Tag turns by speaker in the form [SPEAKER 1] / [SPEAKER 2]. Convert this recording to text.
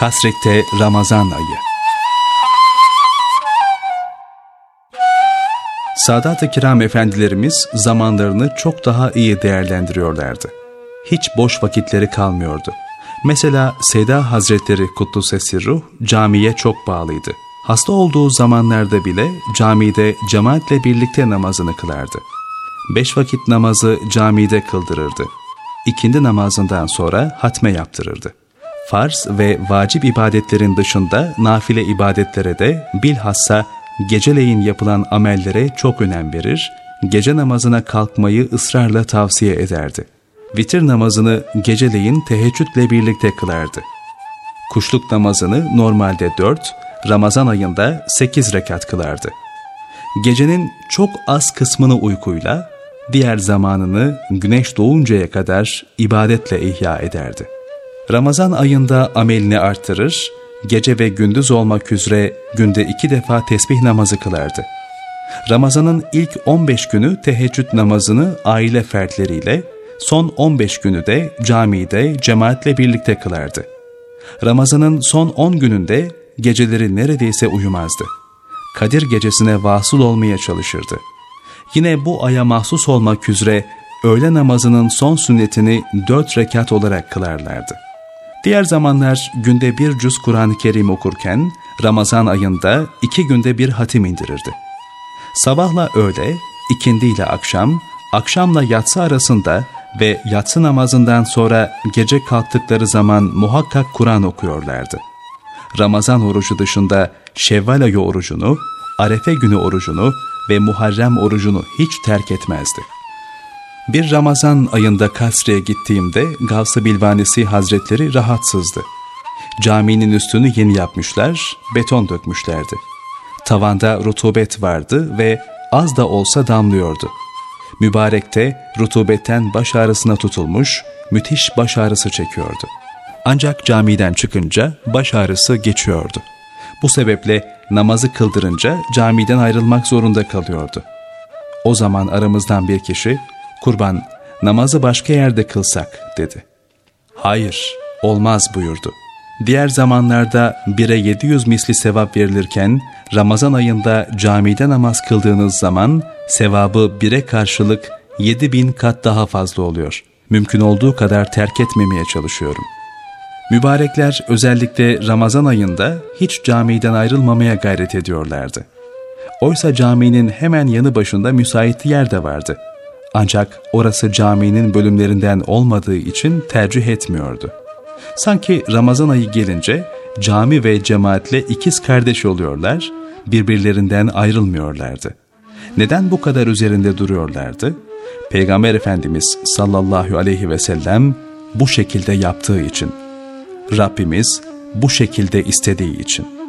[SPEAKER 1] Kasrek'te Ramazan ayı. Sadat-ı Kiram efendilerimiz zamanlarını çok daha iyi değerlendiriyorlardı. Hiç boş vakitleri kalmıyordu. Mesela Seda Hazretleri Kuddusesi Ruh camiye çok bağlıydı. Hasta olduğu zamanlarda bile camide cemaatle birlikte namazını kılardı. Beş vakit namazı camide kıldırırdı. İkindi namazından sonra hatme yaptırırdı. Farz ve vacip ibadetlerin dışında nafile ibadetlere de bilhassa geceleyin yapılan amellere çok önem verir, gece namazına kalkmayı ısrarla tavsiye ederdi. Vitir namazını geceleyin teheccüdle birlikte kılardı. Kuşluk namazını normalde 4, Ramazan ayında 8 rekat kılardı. Gecenin çok az kısmını uykuyla, diğer zamanını güneş doğuncaya kadar ibadetle ihya ederdi. Ramazan ayında amelini artırır, gece ve gündüz olmak üzere günde iki defa tesbih namazı kılardı. Ramazanın ilk 15 günü teheccüd namazını aile fertleriyle, son 15 günü de camide cemaatle birlikte kılardı. Ramazanın son 10 gününde geceleri neredeyse uyumazdı. Kadir gecesine vasıl olmaya çalışırdı. Yine bu aya mahsus olmak üzere öğle namazının son sünnetini dört rekat olarak kılarlardı. Diğer zamanlar günde bir cüz Kur'an-ı Kerim okurken Ramazan ayında iki günde bir hatim indirirdi. Sabahla öğle, ikindiyle akşam, akşamla yatsı arasında ve yatsı namazından sonra gece kalktıkları zaman muhakkak Kur'an okuyorlardı. Ramazan orucu dışında Şevval ayı orucunu, Arefe günü orucunu ve Muharrem orucunu hiç terk etmezdi. Bir Ramazan ayında Kasre'ye gittiğimde Gavs-ı Bilvanesi Hazretleri rahatsızdı. Caminin üstünü yeni yapmışlar, beton dökmüşlerdi. Tavanda rutubet vardı ve az da olsa damlıyordu. Mübarek de rutubetten baş ağrısına tutulmuş, müthiş baş ağrısı çekiyordu. Ancak camiden çıkınca baş ağrısı geçiyordu. Bu sebeple namazı kıldırınca camiden ayrılmak zorunda kalıyordu. O zaman aramızdan bir kişi, kurban namazı başka yerde kılsak dedi. Hayır, olmaz buyurdu. Diğer zamanlarda bire 700 misli sevap verilirken Ramazan ayında camide namaz kıldığınız zaman sevabı bire karşılık 7000 kat daha fazla oluyor. Mümkün olduğu kadar terk etmemeye çalışıyorum. Mübarekler özellikle Ramazan ayında hiç camiden ayrılmamaya gayret ediyorlardı. Oysa caminin hemen yanı başında müsait yer de vardı. Ancak orası caminin bölümlerinden olmadığı için tercih etmiyordu. Sanki Ramazan ayı gelince cami ve cemaatle ikiz kardeş oluyorlar, birbirlerinden ayrılmıyorlardı. Neden bu kadar üzerinde duruyorlardı? Peygamber Efendimiz sallallahu aleyhi ve sellem bu şekilde yaptığı için. Rabbimiz bu şekilde istediği için.